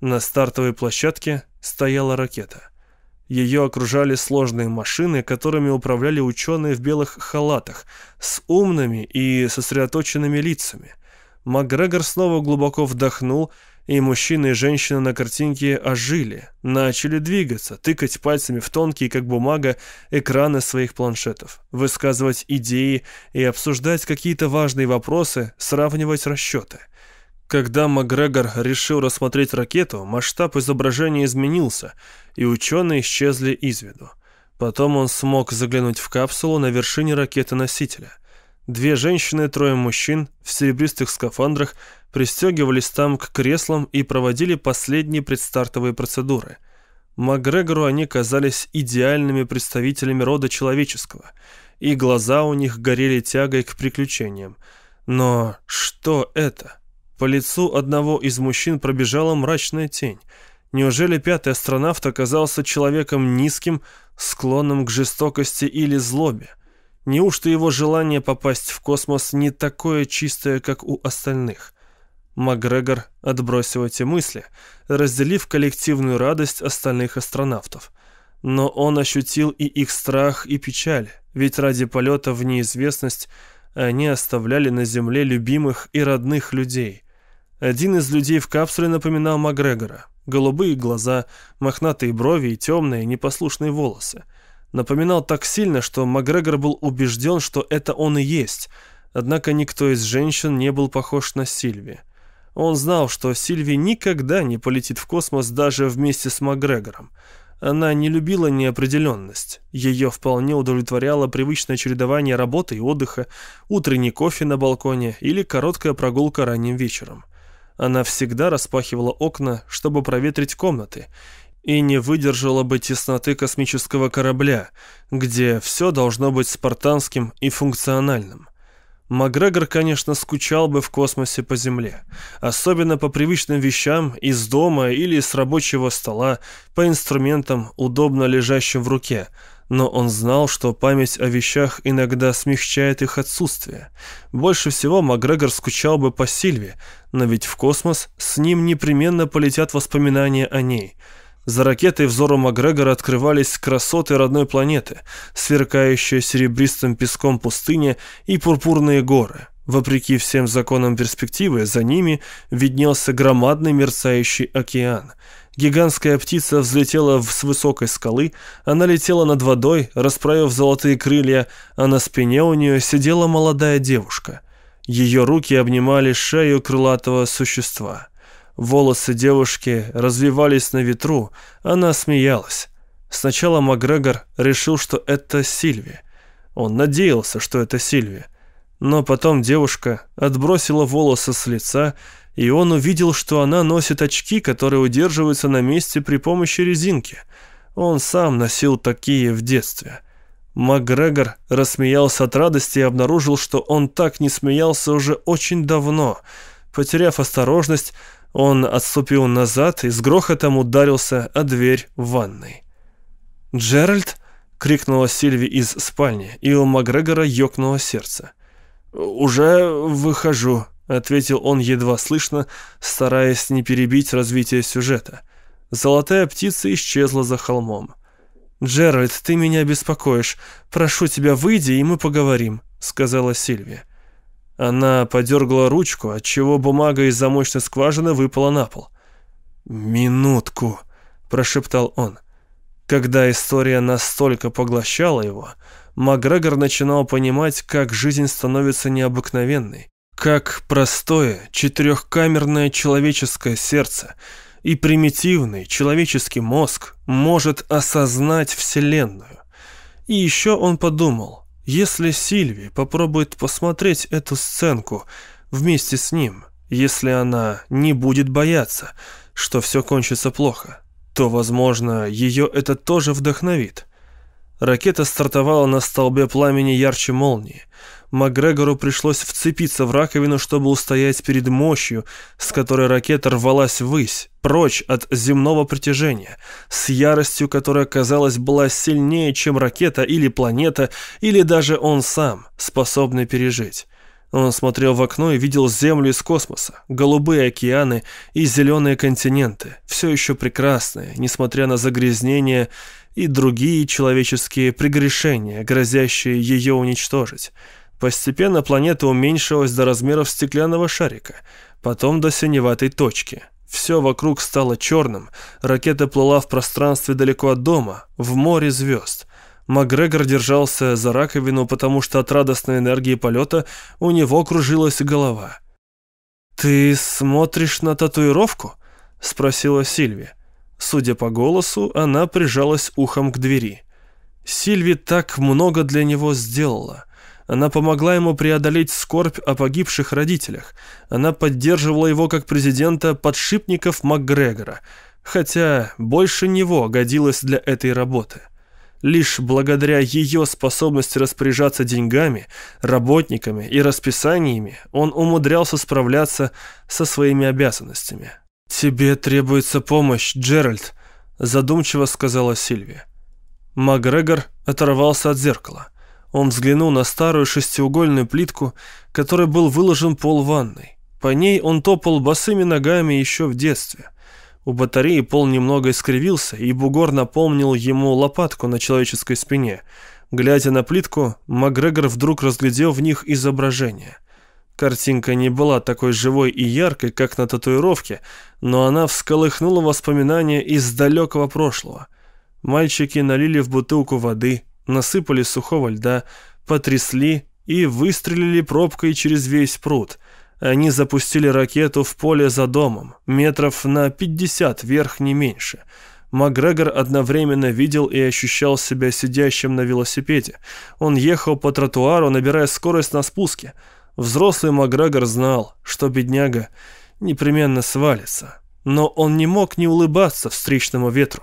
На стартовой площадке стояла ракета. Ее окружали сложные машины, которыми управляли ученые в белых халатах, с умными и сосредоточенными лицами. Макгрегор снова глубоко вдохнул, и мужчина и женщина на картинке ожили, начали двигаться, тыкать пальцами в тонкие, как бумага, экраны своих планшетов, высказывать идеи и обсуждать какие-то важные вопросы, сравнивать расчеты – когда Макгрегор решил рассмотреть ракету, масштаб изображения изменился, и ученые исчезли из виду. Потом он смог заглянуть в капсулу на вершине ракеты-носителя. Две женщины и трое мужчин в серебристых скафандрах пристегивались там к креслам и проводили последние предстартовые процедуры. Макгрегору они казались идеальными представителями рода человеческого, и глаза у них горели тягой к приключениям. Но что это? По лицу одного из мужчин пробежала мрачная тень. Неужели пятый астронавт оказался человеком низким, склонным к жестокости или злобе? Неужто его желание попасть в космос не такое чистое, как у остальных? Макгрегор отбросил эти мысли, разделив коллективную радость остальных астронавтов. Но он ощутил и их страх, и печаль, ведь ради полета в неизвестность они оставляли на Земле любимых и родных людей – один из людей в капсуле напоминал Макгрегора. Голубые глаза, мохнатые брови и темные, непослушные волосы. Напоминал так сильно, что Макгрегор был убежден, что это он и есть. Однако никто из женщин не был похож на Сильви. Он знал, что Сильви никогда не полетит в космос даже вместе с Макгрегором. Она не любила неопределенность. Ее вполне удовлетворяло привычное чередование работы и отдыха, утренний кофе на балконе или короткая прогулка ранним вечером. Она всегда распахивала окна, чтобы проветрить комнаты, и не выдержала бы тесноты космического корабля, где все должно быть спартанским и функциональным. Макгрегор, конечно, скучал бы в космосе по Земле, особенно по привычным вещам из дома или с рабочего стола, по инструментам, удобно лежащим в руке – но он знал, что память о вещах иногда смягчает их отсутствие. Больше всего Макгрегор скучал бы по Сильве, но ведь в космос с ним непременно полетят воспоминания о ней. За ракетой взору Макгрегора открывались красоты родной планеты, сверкающая серебристым песком пустыня и пурпурные горы. Вопреки всем законам перспективы, за ними виднелся громадный мерцающий океан – Гигантская птица взлетела с высокой скалы, она летела над водой, расправив золотые крылья, а на спине у нее сидела молодая девушка. Ее руки обнимали шею крылатого существа. Волосы девушки развивались на ветру, она смеялась. Сначала Макгрегор решил, что это Сильви. Он надеялся, что это Сильви. Но потом девушка отбросила волосы с лица, и он увидел, что она носит очки, которые удерживаются на месте при помощи резинки. Он сам носил такие в детстве. Макгрегор рассмеялся от радости и обнаружил, что он так не смеялся уже очень давно. Потеряв осторожность, он отступил назад и с грохотом ударился о дверь в ванной. «Джеральд?» — крикнула Сильви из спальни, и у Макгрегора ёкнуло сердце. «Уже выхожу», — ответил он едва слышно, стараясь не перебить развитие сюжета. Золотая птица исчезла за холмом. «Джеральд, ты меня беспокоишь. Прошу тебя, выйди, и мы поговорим», — сказала Сильвия. Она подергала ручку, отчего бумага из замочной скважины выпала на пол. «Минутку», — прошептал он. Когда история настолько поглощала его, Макгрегор начинал понимать, как жизнь становится необыкновенной, как простое четырехкамерное человеческое сердце — и примитивный человеческий мозг может осознать Вселенную. И еще он подумал, если Сильви попробует посмотреть эту сценку вместе с ним, если она не будет бояться, что все кончится плохо, то, возможно, ее это тоже вдохновит. Ракета стартовала на столбе пламени ярче молнии. Макгрегору пришлось вцепиться в раковину, чтобы устоять перед мощью, с которой ракета рвалась ввысь, прочь от земного притяжения, с яростью, которая, казалось, была сильнее, чем ракета или планета, или даже он сам, способный пережить. Он смотрел в окно и видел Землю из космоса, голубые океаны и зеленые континенты, все еще прекрасные, несмотря на загрязнение и другие человеческие прегрешения, грозящие ее уничтожить. Постепенно планета уменьшилась до размеров стеклянного шарика, потом до синеватой точки. Все вокруг стало черным, ракета плыла в пространстве далеко от дома, в море звезд. Макгрегор держался за раковину, потому что от радостной энергии полета у него кружилась голова. «Ты смотришь на татуировку?» — спросила Сильвия. Судя по голосу, она прижалась ухом к двери. Сильви так много для него сделала — она помогла ему преодолеть скорбь о погибших родителях. Она поддерживала его как президента подшипников МакГрегора, хотя больше него годилась для этой работы. Лишь благодаря ее способности распоряжаться деньгами, работниками и расписаниями он умудрялся справляться со своими обязанностями. «Тебе требуется помощь, Джеральд», – задумчиво сказала Сильвия. Макгрегор оторвался от зеркала. Он взглянул на старую шестиугольную плитку, которой был выложен пол ванной. По ней он топал босыми ногами еще в детстве. У батареи пол немного искривился, и бугор напомнил ему лопатку на человеческой спине. Глядя на плитку, Макгрегор вдруг разглядел в них изображение. Картинка не была такой живой и яркой, как на татуировке, но она всколыхнула воспоминания из далекого прошлого. Мальчики налили в бутылку воды, насыпали сухого льда, потрясли и выстрелили пробкой через весь пруд. Они запустили ракету в поле за домом, метров на 50 вверх не меньше. Макгрегор одновременно видел и ощущал себя сидящим на велосипеде. Он ехал по тротуару, набирая скорость на спуске. Взрослый Макгрегор знал, что бедняга непременно свалится. Но он не мог не улыбаться встречному ветру.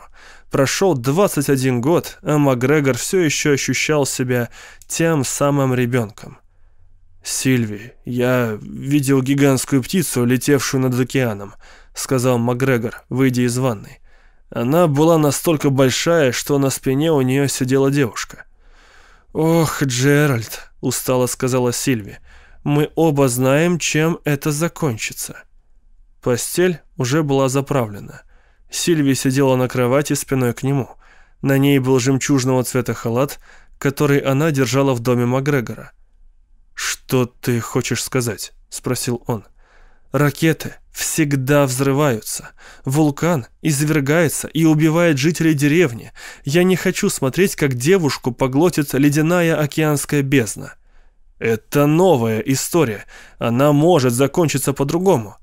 Прошел 21 год, а Макгрегор все еще ощущал себя тем самым ребенком. «Сильви, я видел гигантскую птицу, летевшую над океаном», — сказал Макгрегор, выйдя из ванной. Она была настолько большая, что на спине у нее сидела девушка. «Ох, Джеральд», — устало сказала Сильви, — «мы оба знаем, чем это закончится». Постель уже была заправлена. Сильвия сидела на кровати спиной к нему. На ней был жемчужного цвета халат, который она держала в доме Макгрегора. «Что ты хочешь сказать?» — спросил он. «Ракеты всегда взрываются. Вулкан извергается и убивает жителей деревни. Я не хочу смотреть, как девушку поглотит ледяная океанская бездна. Это новая история. Она может закончиться по-другому.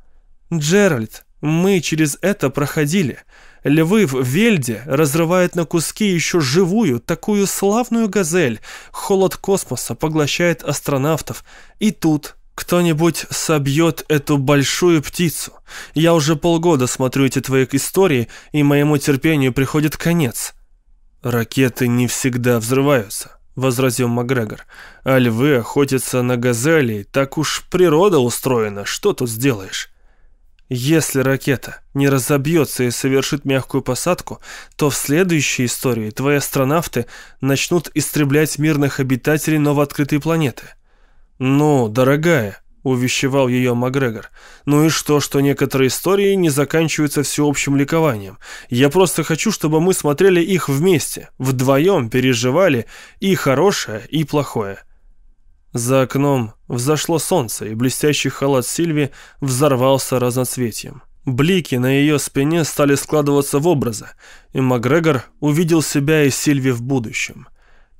Джеральд, мы через это проходили. Львы в Вельде разрывают на куски еще живую, такую славную газель. Холод космоса поглощает астронавтов. И тут кто-нибудь собьет эту большую птицу. Я уже полгода смотрю эти твои истории, и моему терпению приходит конец. Ракеты не всегда взрываются. — возразил Макгрегор. «А львы охотятся на газелей, так уж природа устроена, что тут сделаешь?» Если ракета не разобьется и совершит мягкую посадку, то в следующей истории твои астронавты начнут истреблять мирных обитателей новооткрытой планеты. «Ну, дорогая», — увещевал ее Макгрегор, «ну и что, что некоторые истории не заканчиваются всеобщим ликованием? Я просто хочу, чтобы мы смотрели их вместе, вдвоем переживали и хорошее, и плохое». За окном взошло солнце, и блестящий халат Сильви взорвался разноцветием. Блики на ее спине стали складываться в образы, и Макгрегор увидел себя и Сильви в будущем.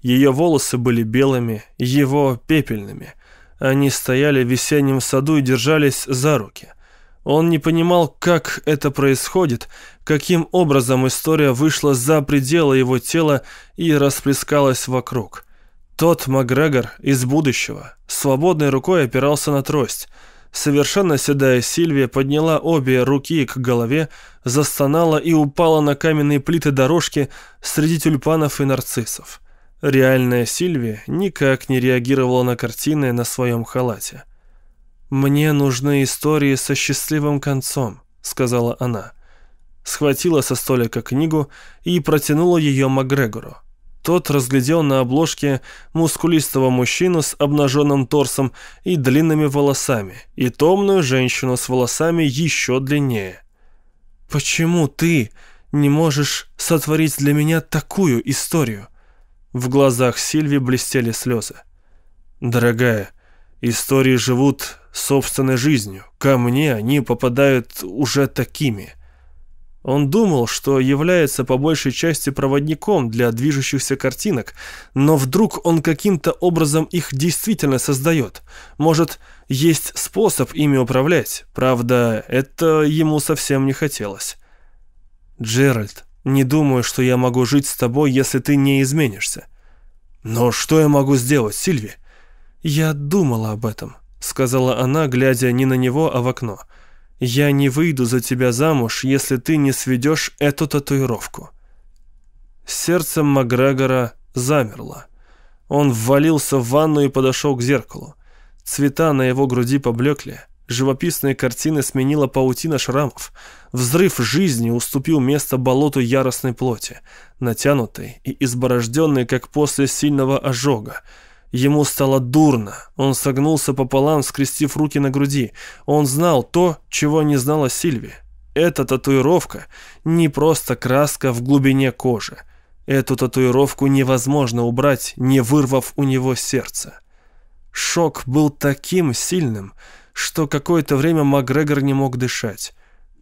Ее волосы были белыми, его пепельными. Они стояли в весеннем саду и держались за руки. Он не понимал, как это происходит, каким образом история вышла за пределы его тела и расплескалась вокруг. Тот Макгрегор из будущего свободной рукой опирался на трость. Совершенно седая Сильвия подняла обе руки к голове, застонала и упала на каменные плиты дорожки среди тюльпанов и нарциссов. Реальная Сильвия никак не реагировала на картины на своем халате. «Мне нужны истории со счастливым концом», — сказала она. Схватила со столика книгу и протянула ее Макгрегору. Тот разглядел на обложке мускулистого мужчину с обнаженным торсом и длинными волосами, и томную женщину с волосами еще длиннее. «Почему ты не можешь сотворить для меня такую историю?» В глазах Сильви блестели слезы. «Дорогая, истории живут собственной жизнью. Ко мне они попадают уже такими». Он думал, что является по большей части проводником для движущихся картинок, но вдруг он каким-то образом их действительно создает. Может, есть способ ими управлять, правда, это ему совсем не хотелось. «Джеральд, не думаю, что я могу жить с тобой, если ты не изменишься». «Но что я могу сделать, Сильви?» «Я думала об этом», — сказала она, глядя не на него, а в окно. «Я я не выйду за тебя замуж, если ты не сведешь эту татуировку». Сердце Макгрегора замерло. Он ввалился в ванну и подошел к зеркалу. Цвета на его груди поблекли. Живописные картины сменила паутина шрамов. Взрыв жизни уступил место болоту яростной плоти, натянутой и изборожденной, как после сильного ожога. Ему стало дурно. Он согнулся пополам, скрестив руки на груди. Он знал то, чего не знала Сильви. Эта татуировка не просто краска в глубине кожи. Эту татуировку невозможно убрать, не вырвав у него сердце. Шок был таким сильным, что какое-то время Макгрегор не мог дышать.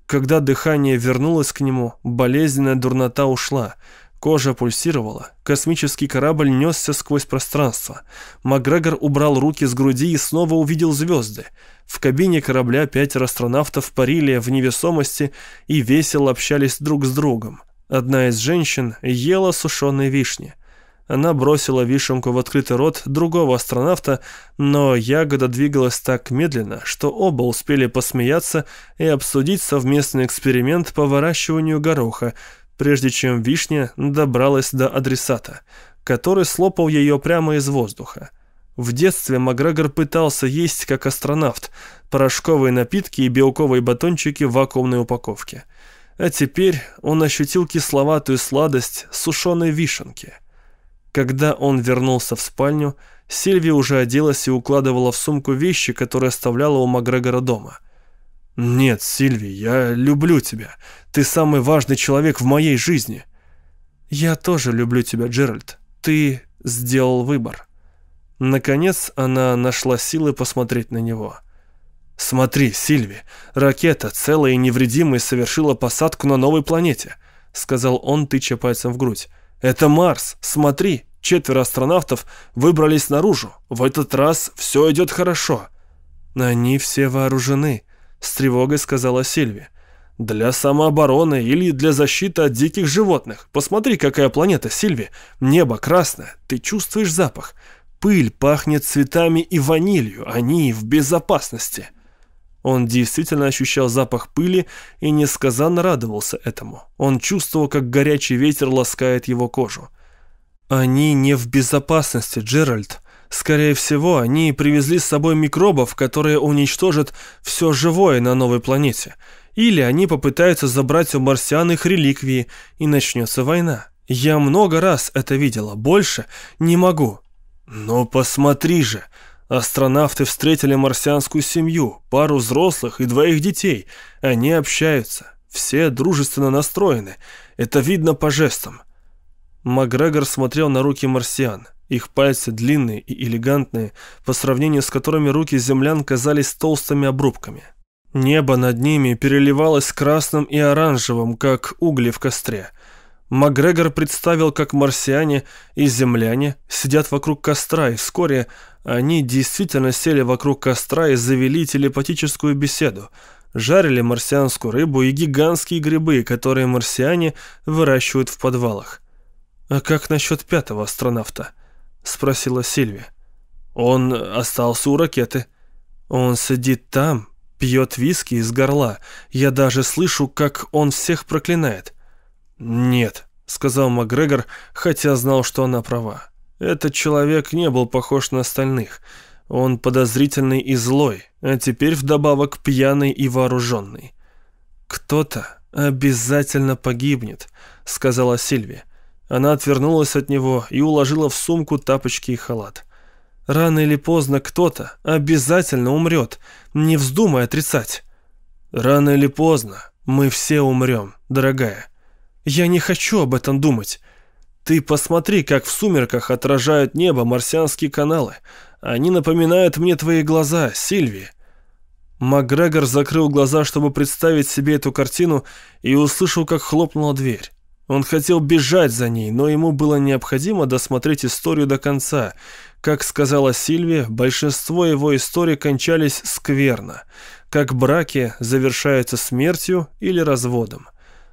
Когда дыхание вернулось к нему, болезненная дурнота ушла – Кожа пульсировала, космический корабль несся сквозь пространство. Макгрегор убрал руки с груди и снова увидел звезды. В кабине корабля пятеро астронавтов парили в невесомости и весело общались друг с другом. Одна из женщин ела сушеные вишни. Она бросила вишенку в открытый рот другого астронавта, но ягода двигалась так медленно, что оба успели посмеяться и обсудить совместный эксперимент по выращиванию гороха, прежде чем вишня добралась до адресата, который слопал ее прямо из воздуха. В детстве Макгрегор пытался есть как астронавт, порошковые напитки и белковые батончики в вакуумной упаковке. А теперь он ощутил кисловатую сладость сушеной вишенки. Когда он вернулся в спальню, Сильвия уже оделась и укладывала в сумку вещи, которые оставляла у Макгрегора дома. «Нет, Сильви, я люблю тебя. Ты самый важный человек в моей жизни». «Я тоже люблю тебя, Джеральд. Ты сделал выбор». Наконец она нашла силы посмотреть на него. «Смотри, Сильви, ракета, целая и невредимая, совершила посадку на новой планете», сказал он, тыча пальцем в грудь. «Это Марс, смотри, четверо астронавтов выбрались наружу. В этот раз все идет хорошо». «Они все вооружены», с тревогой сказала Сильви. Для самообороны или для защиты от диких животных. Посмотри, какая планета, Сильви. Небо красное. Ты чувствуешь запах. Пыль пахнет цветами и ванилью. Они в безопасности. Он действительно ощущал запах пыли и несказанно радовался этому. Он чувствовал, как горячий ветер ласкает его кожу. «Они не в безопасности, Джеральд. Скорее всего, они привезли с собой микробов, которые уничтожат все живое на новой планете. Или они попытаются забрать у марсиан их реликвии, и начнется война. Я много раз это видела, больше не могу». «Но посмотри же!» Астронавты встретили марсианскую семью, пару взрослых и двоих детей. Они общаются. Все дружественно настроены. Это видно по жестам. Макгрегор смотрел на руки марсиан. Их пальцы длинные и элегантные, по сравнению с которыми руки землян казались толстыми обрубками. Небо над ними переливалось красным и оранжевым, как угли в костре. Макгрегор представил, как марсиане и земляне сидят вокруг костра, и вскоре они действительно сели вокруг костра и завели телепатическую беседу. Жарили марсианскую рыбу и гигантские грибы, которые марсиане выращивают в подвалах. «А как насчет пятого астронавта?» — спросила Сильвия. «Он остался у ракеты. Он сидит там, пьет виски из горла. Я даже слышу, как он всех проклинает». «Нет», — сказал Макгрегор, хотя знал, что она права. Этот человек не был похож на остальных. Он подозрительный и злой, а теперь вдобавок пьяный и вооруженный. «Кто-то обязательно погибнет», — сказала Сильвия. Она отвернулась от него и уложила в сумку тапочки и халат. «Рано или поздно кто-то обязательно умрет, не вздумай отрицать». «Рано или поздно мы все умрем, дорогая». «Я не хочу об этом думать. Ты посмотри, как в сумерках отражают небо марсианские каналы. Они напоминают мне твои глаза, Сильви. Макгрегор закрыл глаза, чтобы представить себе эту картину, и услышал, как хлопнула дверь. Он хотел бежать за ней, но ему было необходимо досмотреть историю до конца. Как сказала Сильви, большинство его историй кончались скверно, как браки завершаются смертью или разводом.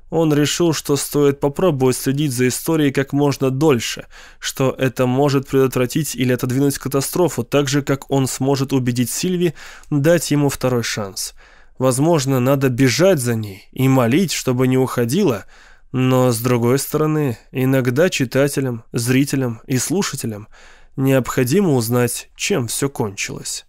Он решил, что стоит попробовать следить за историей как можно дольше, что это может предотвратить или отодвинуть катастрофу, так же, как он сможет убедить Сильви дать ему второй шанс. Возможно, надо бежать за ней и молить, чтобы не уходила, но, с другой стороны, иногда читателям, зрителям и слушателям необходимо узнать, чем все кончилось.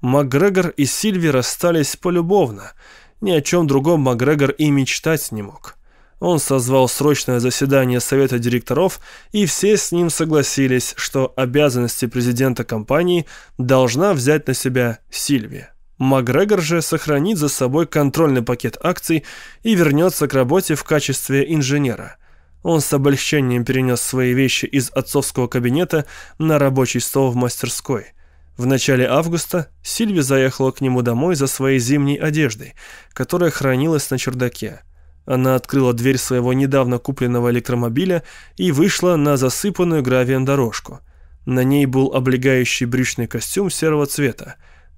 Макгрегор и Сильви расстались полюбовно – ни о чем другом Макгрегор и мечтать не мог. Он созвал срочное заседание совета директоров, и все с ним согласились, что обязанности президента компании должна взять на себя Сильвия. Макгрегор же сохранит за собой контрольный пакет акций и вернется к работе в качестве инженера. Он с облегчением перенес свои вещи из отцовского кабинета на рабочий стол в мастерской – в начале августа Сильви заехала к нему домой за своей зимней одеждой, которая хранилась на чердаке. Она открыла дверь своего недавно купленного электромобиля и вышла на засыпанную гравием дорожку. На ней был облегающий брючный костюм серого цвета.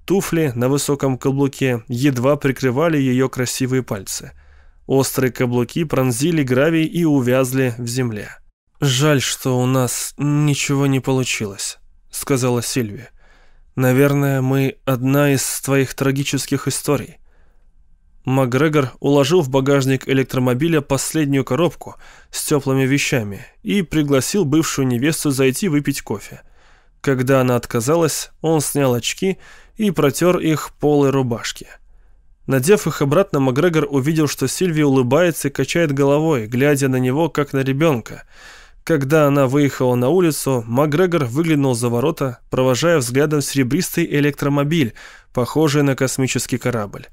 Туфли на высоком каблуке едва прикрывали ее красивые пальцы. Острые каблуки пронзили гравий и увязли в земле. «Жаль, что у нас ничего не получилось», — сказала Сильвия. Наверное, мы одна из твоих трагических историй. Макгрегор уложил в багажник электромобиля последнюю коробку с теплыми вещами и пригласил бывшую невесту зайти выпить кофе. Когда она отказалась, он снял очки и протер их полой рубашки. Надев их обратно, Макгрегор увидел, что Сильвия улыбается и качает головой, глядя на него, как на ребенка – когда она выехала на улицу, Макгрегор выглянул за ворота, провожая взглядом серебристый электромобиль, похожий на космический корабль.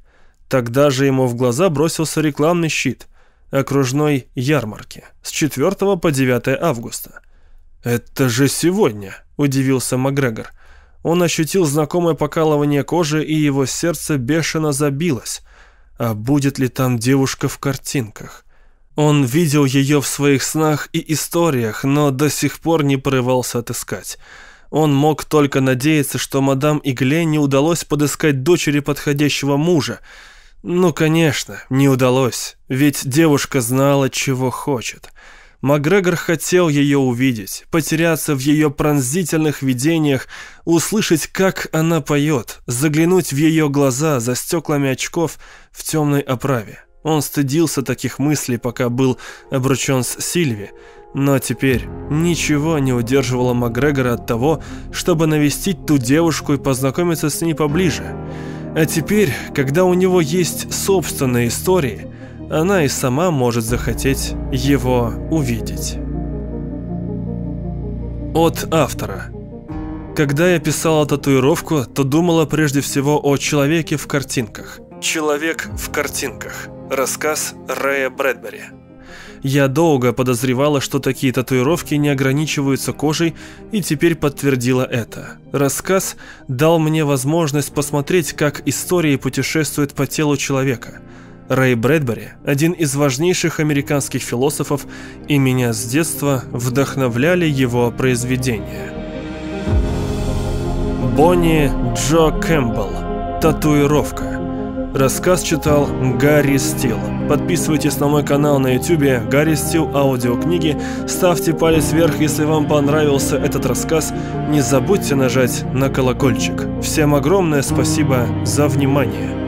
Тогда же ему в глаза бросился рекламный щит окружной ярмарки с 4 по 9 августа. «Это же сегодня!» – удивился Макгрегор. Он ощутил знакомое покалывание кожи, и его сердце бешено забилось. А будет ли там девушка в картинках? Он видел ее в своих снах и историях, но до сих пор не порывался отыскать. Он мог только надеяться, что мадам Игле не удалось подыскать дочери подходящего мужа. Ну, конечно, не удалось, ведь девушка знала, чего хочет. Макгрегор хотел ее увидеть, потеряться в ее пронзительных видениях, услышать, как она поет, заглянуть в ее глаза за стеклами очков в темной оправе. Он стыдился таких мыслей, пока был обручен с Сильви, но теперь ничего не удерживало Макгрегора от того, чтобы навестить ту девушку и познакомиться с ней поближе. А теперь, когда у него есть собственные истории – она и сама может захотеть его увидеть. От автора. Когда я писала татуировку, то думала прежде всего о человеке в картинках. «Человек в картинках». Рассказ Рэя Брэдбери. Я долго подозревала, что такие татуировки не ограничиваются кожей, и теперь подтвердила это. Рассказ дал мне возможность посмотреть, как истории путешествуют по телу человека – Рэй Брэдбери – один из важнейших американских философов, и меня с детства вдохновляли его произведения. Бонни Джо Кэмпбелл. Татуировка. Рассказ читал Гарри Стил. Подписывайтесь на мой канал на YouTube Гарри Стил аудиокниги. Ставьте палец вверх, если вам понравился этот рассказ. Не забудьте нажать на колокольчик. Всем огромное спасибо за внимание.